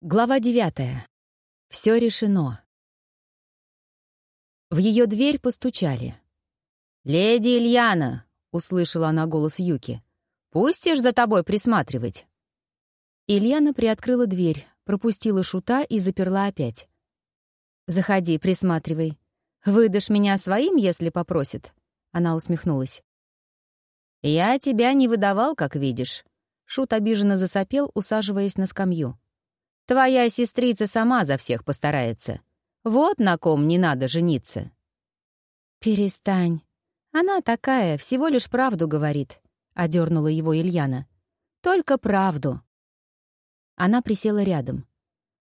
Глава девятая. Все решено. В ее дверь постучали. «Леди Ильяна!» — услышала она голос Юки. «Пустишь за тобой присматривать?» Ильяна приоткрыла дверь, пропустила шута и заперла опять. «Заходи, присматривай. Выдашь меня своим, если попросит?» Она усмехнулась. «Я тебя не выдавал, как видишь». Шут обиженно засопел, усаживаясь на скамью. Твоя сестрица сама за всех постарается. Вот на ком не надо жениться». «Перестань. Она такая, всего лишь правду говорит», — одернула его Ильяна. «Только правду». Она присела рядом.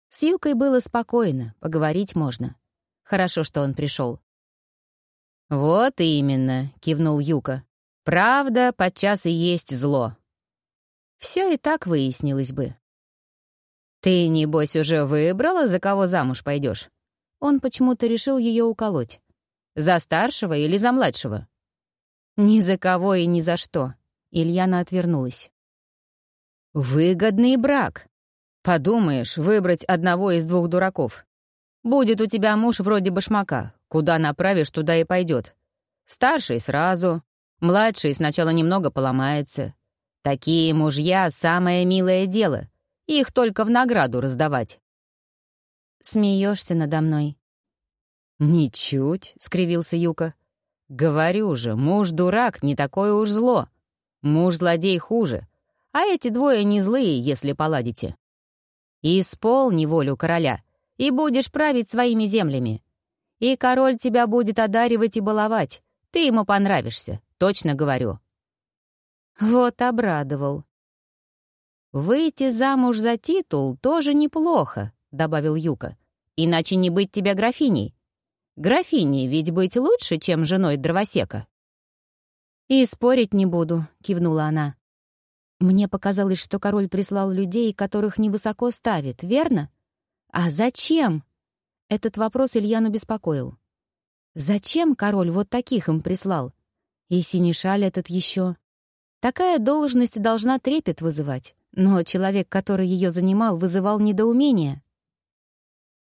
С Юкой было спокойно, поговорить можно. Хорошо, что он пришел. «Вот именно», — кивнул Юка. «Правда подчас и есть зло». Все и так выяснилось бы. «Ты, небось, уже выбрала, за кого замуж пойдешь? Он почему-то решил ее уколоть. «За старшего или за младшего?» «Ни за кого и ни за что», — Ильяна отвернулась. «Выгодный брак. Подумаешь, выбрать одного из двух дураков. Будет у тебя муж вроде башмака. Куда направишь, туда и пойдет. Старший сразу, младший сначала немного поломается. Такие мужья — самое милое дело. Их только в награду раздавать. Смеешься надо мной. «Ничуть», — скривился Юка. «Говорю же, муж-дурак не такое уж зло. Муж-злодей хуже. А эти двое не злые, если поладите. Исполни волю короля, и будешь править своими землями. И король тебя будет одаривать и баловать. Ты ему понравишься, точно говорю». Вот обрадовал. «Выйти замуж за титул тоже неплохо», — добавил Юка. «Иначе не быть тебе графиней. Графиней ведь быть лучше, чем женой дровосека». «И спорить не буду», — кивнула она. «Мне показалось, что король прислал людей, которых невысоко ставит, верно? А зачем?» Этот вопрос Ильяну беспокоил. «Зачем король вот таких им прислал? И синешаль этот еще. Такая должность должна трепет вызывать но человек, который ее занимал, вызывал недоумение.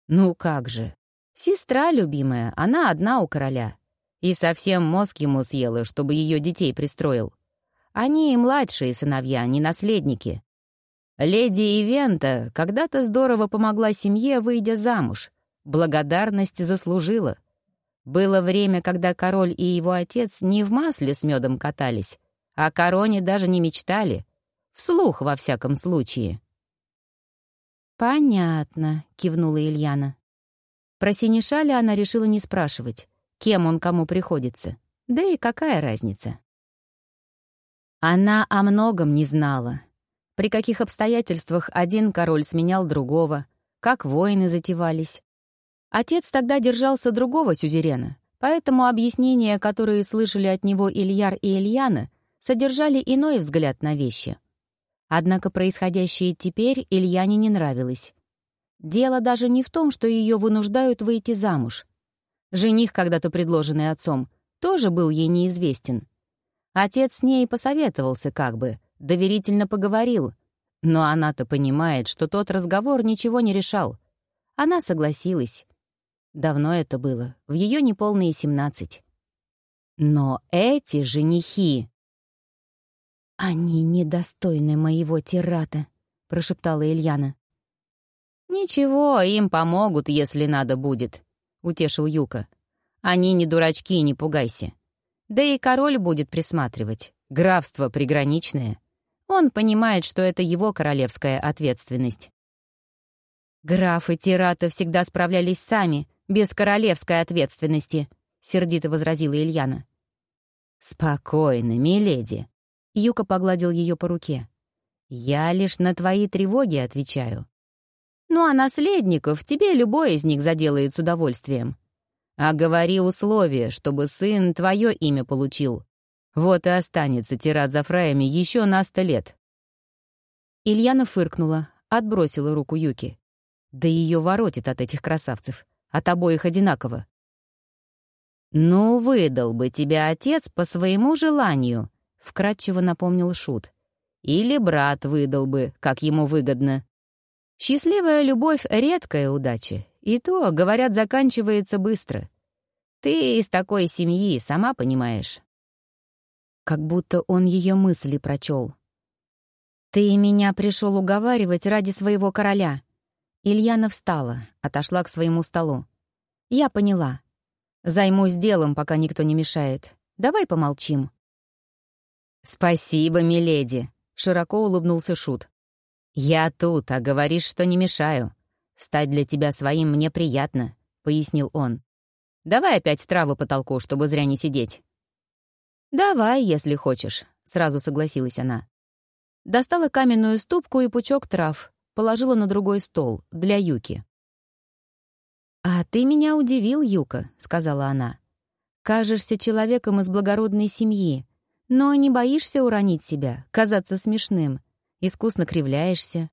«Ну как же? Сестра любимая, она одна у короля. И совсем мозг ему съела, чтобы ее детей пристроил. Они и младшие сыновья, не наследники. Леди Ивента когда-то здорово помогла семье, выйдя замуж. Благодарность заслужила. Было время, когда король и его отец не в масле с медом катались, о короне даже не мечтали — Вслух, во всяком случае. «Понятно», — кивнула Ильяна. Про Синишаля она решила не спрашивать, кем он кому приходится. Да и какая разница? Она о многом не знала. При каких обстоятельствах один король сменял другого, как войны затевались. Отец тогда держался другого сюзерена, поэтому объяснения, которые слышали от него Ильяр и Ильяна, содержали иной взгляд на вещи — Однако происходящее теперь Ильяне не нравилось. Дело даже не в том, что ее вынуждают выйти замуж. Жених, когда-то предложенный отцом, тоже был ей неизвестен. Отец с ней посоветовался как бы, доверительно поговорил. Но она-то понимает, что тот разговор ничего не решал. Она согласилась. Давно это было, в ее неполные семнадцать. Но эти женихи... «Они недостойны моего тирата», — прошептала Ильяна. «Ничего, им помогут, если надо будет», — утешил Юка. «Они не дурачки, не пугайся. Да и король будет присматривать. Графство приграничное. Он понимает, что это его королевская ответственность». «Графы Тирата всегда справлялись сами, без королевской ответственности», — сердито возразила Ильяна. «Спокойно, миледи», Юка погладил ее по руке. «Я лишь на твои тревоги отвечаю. Ну а наследников тебе любой из них заделает с удовольствием. А говори условия, чтобы сын твое имя получил. Вот и останется тират за фраями еще на сто лет». Ильяна фыркнула, отбросила руку Юки. Да ее воротит от этих красавцев. От обоих одинаково. «Ну, выдал бы тебя отец по своему желанию», — вкратчиво напомнил Шут. «Или брат выдал бы, как ему выгодно». Счастливая любовь — редкая удача, и то, говорят, заканчивается быстро. Ты из такой семьи, сама понимаешь. Как будто он ее мысли прочел. «Ты меня пришел уговаривать ради своего короля». Ильяна встала, отошла к своему столу. «Я поняла. Займусь делом, пока никто не мешает. Давай помолчим». «Спасибо, миледи», — широко улыбнулся Шут. «Я тут, а говоришь, что не мешаю. Стать для тебя своим мне приятно», — пояснил он. «Давай опять травы потолку, чтобы зря не сидеть». «Давай, если хочешь», — сразу согласилась она. Достала каменную ступку и пучок трав, положила на другой стол, для Юки. «А ты меня удивил, Юка», — сказала она. «Кажешься человеком из благородной семьи, но не боишься уронить себя, казаться смешным, искусно кривляешься.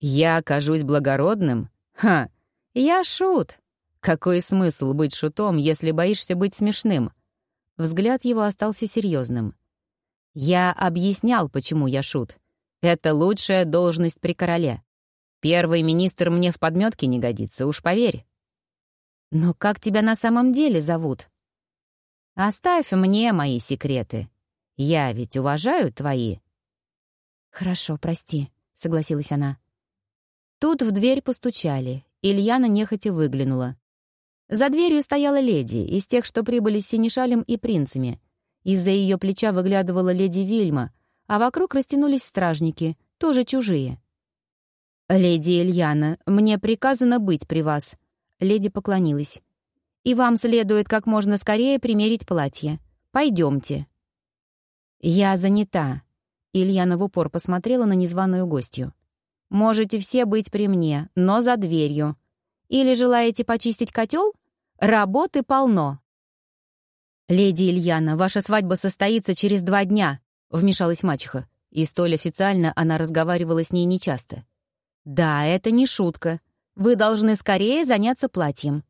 «Я кажусь благородным? Ха! Я шут! Какой смысл быть шутом, если боишься быть смешным?» Взгляд его остался серьезным. «Я объяснял, почему я шут. Это лучшая должность при короле. Первый министр мне в подметке не годится, уж поверь». «Но как тебя на самом деле зовут?» «Оставь мне мои секреты. Я ведь уважаю твои». «Хорошо, прости», — согласилась она. Тут в дверь постучали. Ильяна нехотя выглянула. За дверью стояла леди, из тех, что прибыли с синешалем и принцами. Из-за ее плеча выглядывала леди Вильма, а вокруг растянулись стражники, тоже чужие. «Леди Ильяна, мне приказано быть при вас», — леди поклонилась. «И вам следует как можно скорее примерить платье. Пойдемте». «Я занята», Ильяна в упор посмотрела на незваную гостью. «Можете все быть при мне, но за дверью. Или желаете почистить котел? Работы полно». «Леди Ильяна, ваша свадьба состоится через два дня», — вмешалась мачеха, и столь официально она разговаривала с ней нечасто. «Да, это не шутка. Вы должны скорее заняться платьем».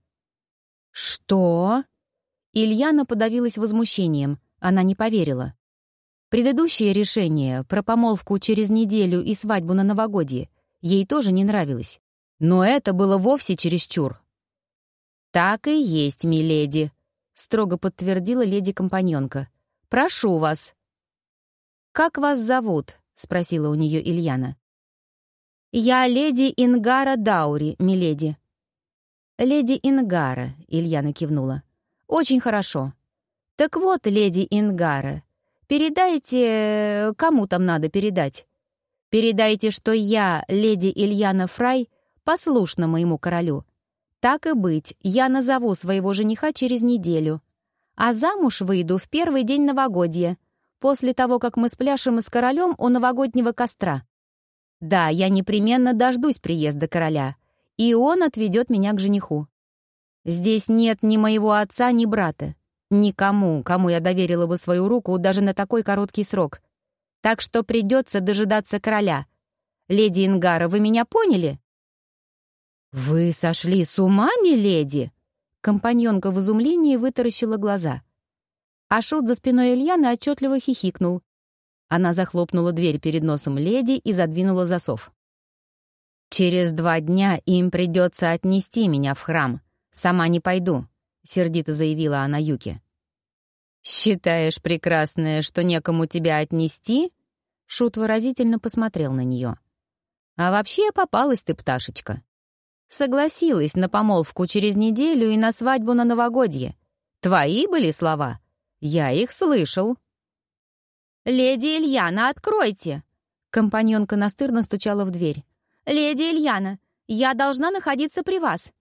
«Что?» Ильяна подавилась возмущением. Она не поверила. Предыдущее решение про помолвку через неделю и свадьбу на новогодье ей тоже не нравилось. Но это было вовсе чересчур. «Так и есть, миледи», — строго подтвердила леди-компаньонка. «Прошу вас». «Как вас зовут?» — спросила у нее Ильяна. «Я леди Ингара Даури, миледи». «Леди Ингара», — Ильяна кивнула. «Очень хорошо. Так вот, леди Ингара, Передайте... Кому там надо передать? Передайте, что я, леди Ильяна Фрай, послушна моему королю. Так и быть, я назову своего жениха через неделю. А замуж выйду в первый день новогодья, после того, как мы спляшем с королем у новогоднего костра. Да, я непременно дождусь приезда короля, и он отведет меня к жениху. Здесь нет ни моего отца, ни брата. Никому, кому я доверила бы свою руку даже на такой короткий срок. Так что придется дожидаться короля. Леди Ингара, вы меня поняли? «Вы сошли с ума, миледи?» Компаньонка в изумлении вытаращила глаза. Ашот за спиной Ильяны отчетливо хихикнул. Она захлопнула дверь перед носом леди и задвинула засов. «Через два дня им придется отнести меня в храм. Сама не пойду. — сердито заявила она Юке. «Считаешь, прекрасное, что некому тебя отнести?» Шут выразительно посмотрел на нее. «А вообще попалась ты, пташечка. Согласилась на помолвку через неделю и на свадьбу на новогодье. Твои были слова? Я их слышал». «Леди Ильяна, откройте!» Компаньонка настырно стучала в дверь. «Леди Ильяна, я должна находиться при вас.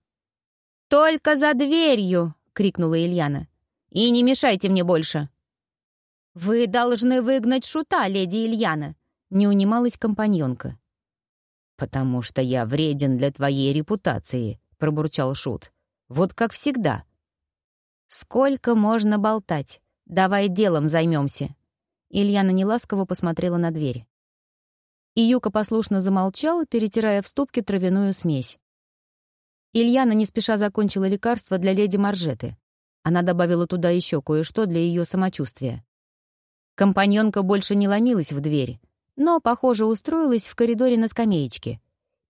«Только за дверью!» — крикнула Ильяна. «И не мешайте мне больше!» «Вы должны выгнать шута, леди Ильяна!» — не унималась компаньонка. «Потому что я вреден для твоей репутации», — пробурчал шут. «Вот как всегда». «Сколько можно болтать? Давай делом займемся!» Ильяна неласково посмотрела на дверь. Июка послушно замолчал, перетирая в ступке травяную смесь. Ильяна не спеша закончила лекарство для леди Маржеты. Она добавила туда еще кое-что для ее самочувствия. Компаньонка больше не ломилась в дверь, но, похоже, устроилась в коридоре на скамеечке.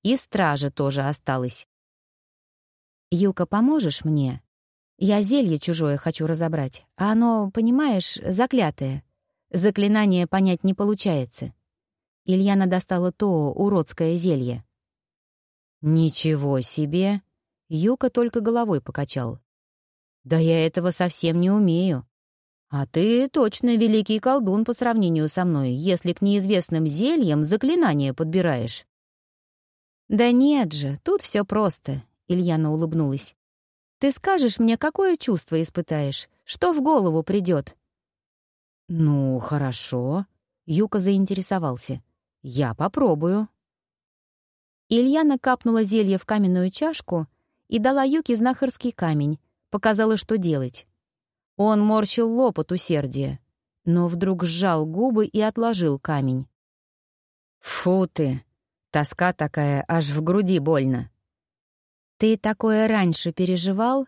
И стража тоже осталась. «Юка, поможешь мне? Я зелье чужое хочу разобрать, а оно, понимаешь, заклятое. Заклинание понять не получается». Ильяна достала то уродское зелье. «Ничего себе!» Юка только головой покачал. «Да я этого совсем не умею. А ты точно великий колдун по сравнению со мной, если к неизвестным зельям заклинания подбираешь». «Да нет же, тут все просто», — Ильяна улыбнулась. «Ты скажешь мне, какое чувство испытаешь, что в голову придет?» «Ну, хорошо», — Юка заинтересовался. «Я попробую». Ильяна капнула зелье в каменную чашку и дала Юке знахарский камень, показала, что делать. Он морщил лоб от усердия, но вдруг сжал губы и отложил камень. «Фу ты! Тоска такая, аж в груди больно». «Ты такое раньше переживал?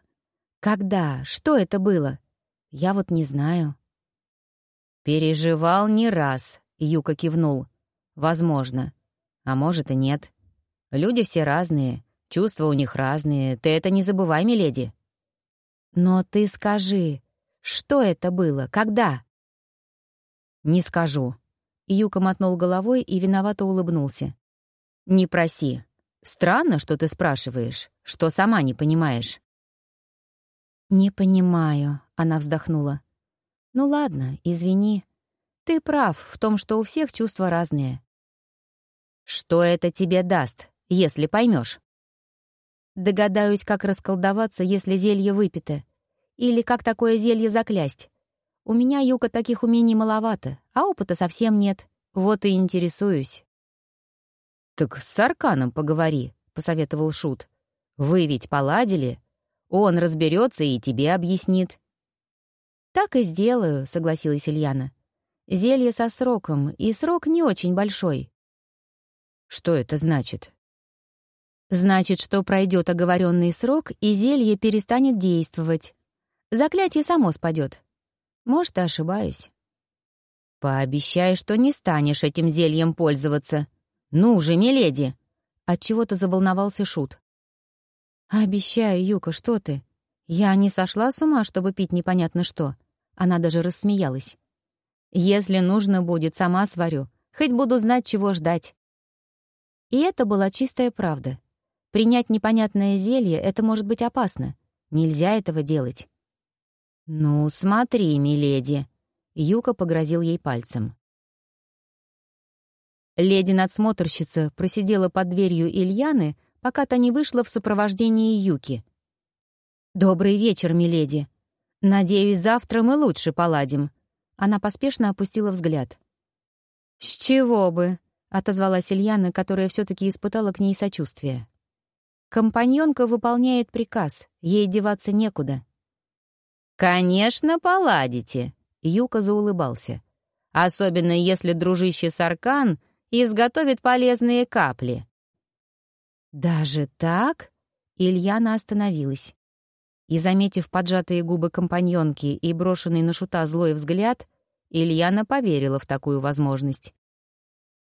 Когда? Что это было? Я вот не знаю». «Переживал не раз», — Юка кивнул. «Возможно. А может и нет. Люди все разные, чувства у них разные. Ты это не забывай, миледи». «Но ты скажи, что это было? Когда?» «Не скажу». Юка мотнул головой и виновато улыбнулся. «Не проси. Странно, что ты спрашиваешь, что сама не понимаешь». «Не понимаю», — она вздохнула. «Ну ладно, извини. Ты прав в том, что у всех чувства разные». «Что это тебе даст?» если поймешь. Догадаюсь, как расколдоваться, если зелье выпито. Или как такое зелье заклясть. У меня, Юка, таких умений маловато, а опыта совсем нет. Вот и интересуюсь. «Так с Арканом поговори», — посоветовал Шут. «Вы ведь поладили? Он разберется и тебе объяснит». «Так и сделаю», — согласилась Ильяна. «Зелье со сроком, и срок не очень большой». «Что это значит?» Значит, что пройдет оговоренный срок, и зелье перестанет действовать. Заклятие само спадет. Может, ошибаюсь. Пообещай, что не станешь этим зельем пользоваться. Ну же, миледи! Отчего-то заволновался Шут. Обещаю, Юка, что ты? Я не сошла с ума, чтобы пить непонятно что. Она даже рассмеялась. Если нужно будет, сама сварю. Хоть буду знать, чего ждать. И это была чистая правда. Принять непонятное зелье — это может быть опасно. Нельзя этого делать. «Ну, смотри, миледи!» — Юка погрозил ей пальцем. Леди-надсмотрщица просидела под дверью Ильяны, пока та не вышла в сопровождении Юки. «Добрый вечер, миледи. Надеюсь, завтра мы лучше поладим». Она поспешно опустила взгляд. «С чего бы?» — отозвалась Ильяна, которая все таки испытала к ней сочувствие. Компаньонка выполняет приказ, ей деваться некуда. «Конечно, поладите», — Юка заулыбался. «Особенно если дружище Саркан изготовит полезные капли». «Даже так?» — Ильяна остановилась. И, заметив поджатые губы компаньонки и брошенный на шута злой взгляд, Ильяна поверила в такую возможность.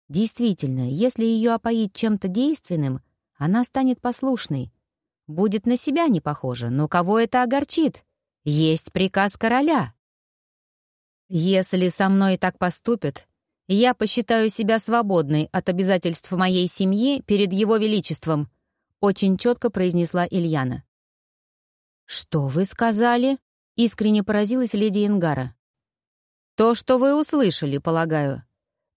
Действительно, если ее опоить чем-то действенным, она станет послушной. Будет на себя не похожа, но кого это огорчит? Есть приказ короля. Если со мной так поступят, я посчитаю себя свободной от обязательств моей семьи перед его величеством, очень четко произнесла Ильяна. «Что вы сказали?» — искренне поразилась леди Ингара. «То, что вы услышали, полагаю.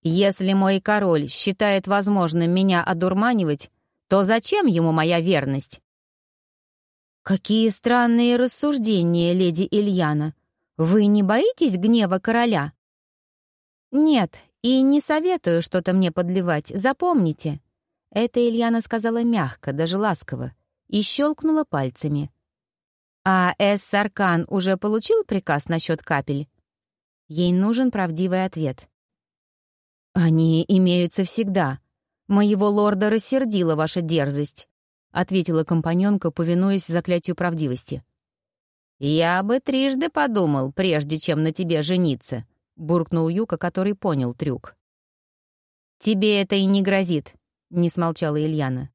Если мой король считает возможным меня одурманивать, то зачем ему моя верность? Какие странные рассуждения, леди Ильяна. Вы не боитесь гнева короля? Нет, и не советую что-то мне подливать, запомните. Это Ильяна сказала мягко, даже ласково, и щелкнула пальцами. А Эс уже получил приказ насчет капель? Ей нужен правдивый ответ. Они имеются всегда, «Моего лорда рассердила ваша дерзость», — ответила компаньонка, повинуясь заклятию правдивости. «Я бы трижды подумал, прежде чем на тебе жениться», — буркнул Юка, который понял трюк. «Тебе это и не грозит», — не смолчала Ильяна.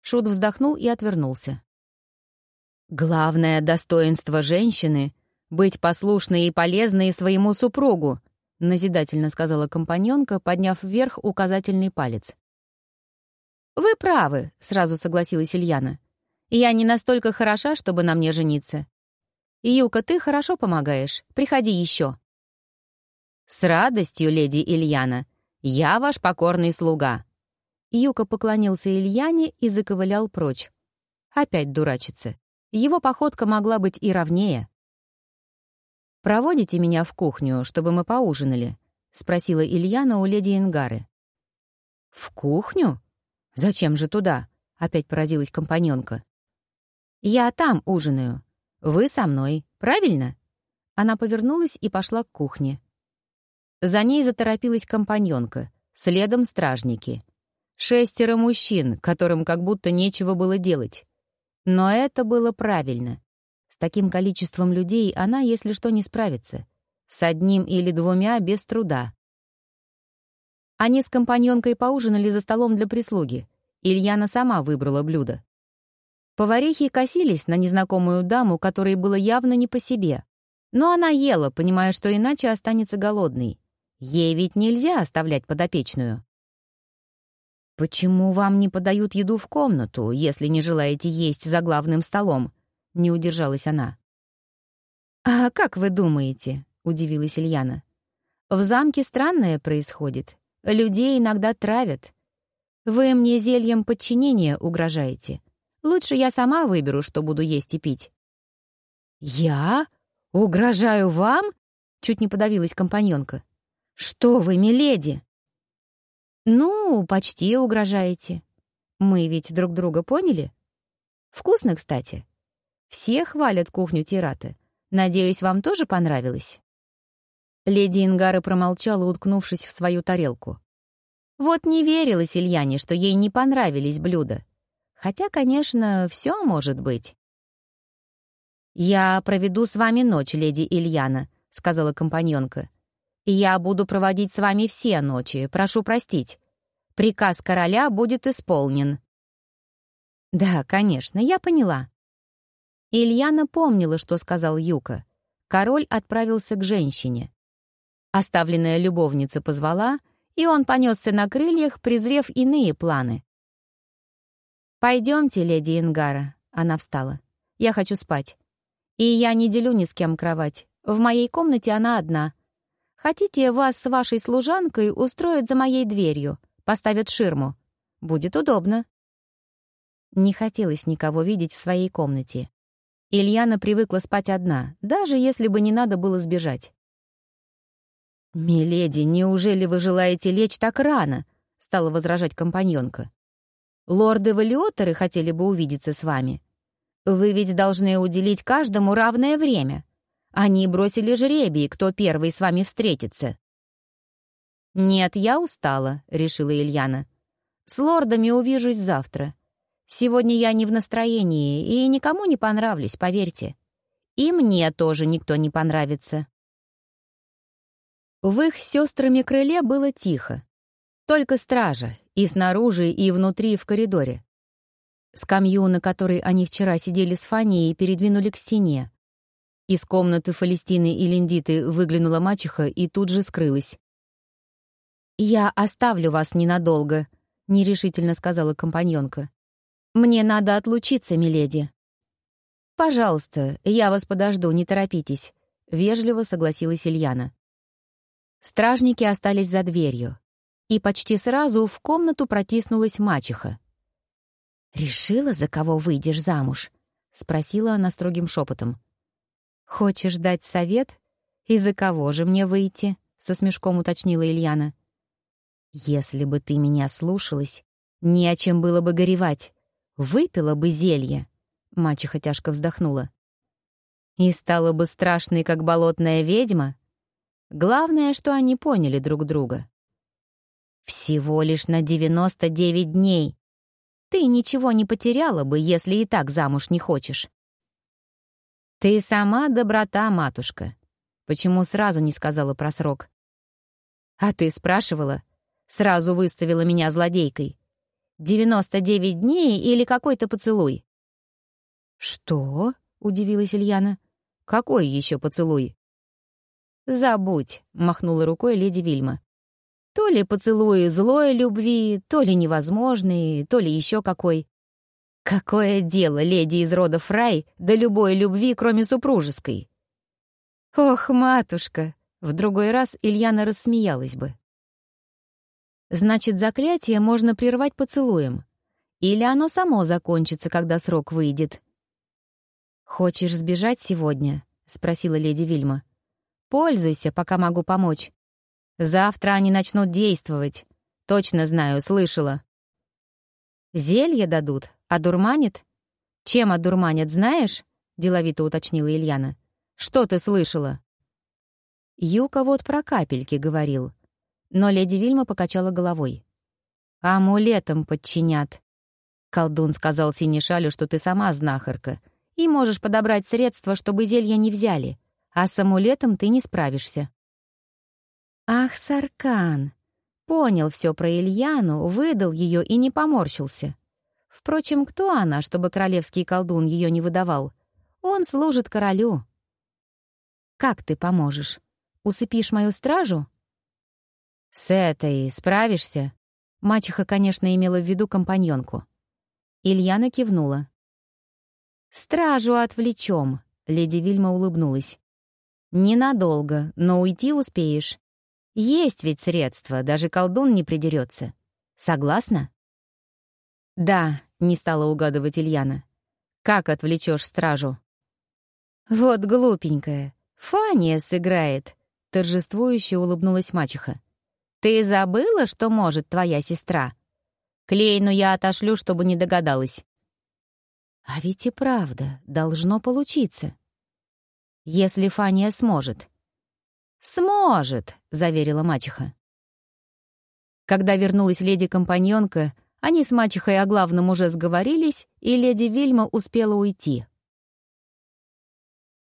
Шут вздохнул и отвернулся. «Главное достоинство женщины — быть послушной и полезной своему супругу», — назидательно сказала компаньонка, подняв вверх указательный палец. «Вы правы», — сразу согласилась Ильяна. «Я не настолько хороша, чтобы на мне жениться. Юка, ты хорошо помогаешь. Приходи еще». «С радостью, леди Ильяна. Я ваш покорный слуга». Юка поклонился Ильяне и заковылял прочь. Опять дурачится. Его походка могла быть и ровнее. «Проводите меня в кухню, чтобы мы поужинали?» — спросила Ильяна у леди Ингары. «В кухню? Зачем же туда?» — опять поразилась компаньонка. «Я там ужинаю. Вы со мной, правильно?» Она повернулась и пошла к кухне. За ней заторопилась компаньонка, следом стражники. Шестеро мужчин, которым как будто нечего было делать. Но это было правильно. С таким количеством людей она, если что, не справится. С одним или двумя без труда. Они с компаньонкой поужинали за столом для прислуги. Ильяна сама выбрала блюдо. Поварихи косились на незнакомую даму, которой было явно не по себе. Но она ела, понимая, что иначе останется голодной. Ей ведь нельзя оставлять подопечную. «Почему вам не подают еду в комнату, если не желаете есть за главным столом?» — не удержалась она. «А как вы думаете?» — удивилась Ильяна. «В замке странное происходит. Людей иногда травят. Вы мне зельем подчинения угрожаете. Лучше я сама выберу, что буду есть и пить». «Я? Угрожаю вам?» — чуть не подавилась компаньонка. «Что вы, миледи?» «Ну, почти угрожаете. Мы ведь друг друга поняли? Вкусно, кстати. Все хвалят кухню Тираты. Надеюсь, вам тоже понравилось?» Леди Ингара промолчала, уткнувшись в свою тарелку. Вот не верила Ильяне, что ей не понравились блюда. Хотя, конечно, все может быть. «Я проведу с вами ночь, леди Ильяна», — сказала компаньонка. Я буду проводить с вами все ночи, прошу простить. Приказ короля будет исполнен». «Да, конечно, я поняла». Ильяна помнила, что сказал Юка. Король отправился к женщине. Оставленная любовница позвала, и он понесся на крыльях, презрев иные планы. «Пойдемте, леди Ингара», — она встала. «Я хочу спать. И я не делю ни с кем кровать. В моей комнате она одна. Хотите, вас с вашей служанкой устроят за моей дверью, поставят ширму. Будет удобно». Не хотелось никого видеть в своей комнате. Ильяна привыкла спать одна, даже если бы не надо было сбежать. «Миледи, неужели вы желаете лечь так рано?» — стала возражать компаньонка. «Лорды-валиотеры хотели бы увидеться с вами. Вы ведь должны уделить каждому равное время. Они бросили жребий, кто первый с вами встретится». «Нет, я устала», — решила Ильяна. «С лордами увижусь завтра. Сегодня я не в настроении и никому не понравлюсь, поверьте. И мне тоже никто не понравится». В их сестрами крыле было тихо. Только стража, и снаружи, и внутри, в коридоре. Скамью, на которой они вчера сидели с Фанией, передвинули к стене. Из комнаты Фалестины и Линдиты выглянула мачеха и тут же скрылась. «Я оставлю вас ненадолго», — нерешительно сказала компаньонка. «Мне надо отлучиться, миледи». «Пожалуйста, я вас подожду, не торопитесь», — вежливо согласилась Ильяна. Стражники остались за дверью, и почти сразу в комнату протиснулась мачеха. «Решила, за кого выйдешь замуж?» — спросила она строгим шепотом. «Хочешь дать совет? И за кого же мне выйти?» — со смешком уточнила Ильяна. «Если бы ты меня слушалась, не о чем было бы горевать. Выпила бы зелье», — мачеха тяжко вздохнула. «И стала бы страшной, как болотная ведьма?» Главное, что они поняли друг друга. «Всего лишь на девяносто девять дней. Ты ничего не потеряла бы, если и так замуж не хочешь. «Ты сама доброта, матушка. Почему сразу не сказала про срок?» «А ты спрашивала?» Сразу выставила меня злодейкой. Девяносто девять дней или какой-то поцелуй?» «Что?» — удивилась Ильяна. «Какой еще поцелуй?» «Забудь», — махнула рукой леди Вильма. «То ли поцелуи злой любви, то ли невозможный, то ли еще какой. Какое дело леди из рода Фрай до любой любви, кроме супружеской?» «Ох, матушка!» — в другой раз Ильяна рассмеялась бы. «Значит, заклятие можно прервать поцелуем. Или оно само закончится, когда срок выйдет?» «Хочешь сбежать сегодня?» — спросила леди Вильма. Пользуйся, пока могу помочь. Завтра они начнут действовать. Точно знаю, слышала. Зелье дадут, одурманит? Чем одурманят, знаешь? Деловито уточнила Ильяна. Что ты слышала? Юка вот про капельки говорил. Но леди Вильма покачала головой. «Амулетом подчинят». Колдун сказал Синишалю, что ты сама знахарка, и можешь подобрать средства, чтобы зелья не взяли а с амулетом ты не справишься. Ах, Саркан! Понял все про Ильяну, выдал ее и не поморщился. Впрочем, кто она, чтобы королевский колдун ее не выдавал? Он служит королю. Как ты поможешь? Усыпишь мою стражу? С этой справишься? Мачеха, конечно, имела в виду компаньонку. Ильяна кивнула. «Стражу отвлечем», — леди Вильма улыбнулась. Ненадолго, но уйти успеешь. Есть ведь средства, даже колдун не придерется. Согласна? Да, не стала угадывать Ильяна. Как отвлечешь стражу? Вот глупенькая. Фания сыграет. Торжествующе улыбнулась мачеха. Ты забыла, что может твоя сестра? Клейну я отошлю, чтобы не догадалась. А ведь и правда, должно получиться если Фания сможет. «Сможет», — заверила мачеха. Когда вернулась леди-компаньонка, они с мачехой о главном уже сговорились, и леди Вильма успела уйти.